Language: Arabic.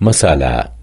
مساله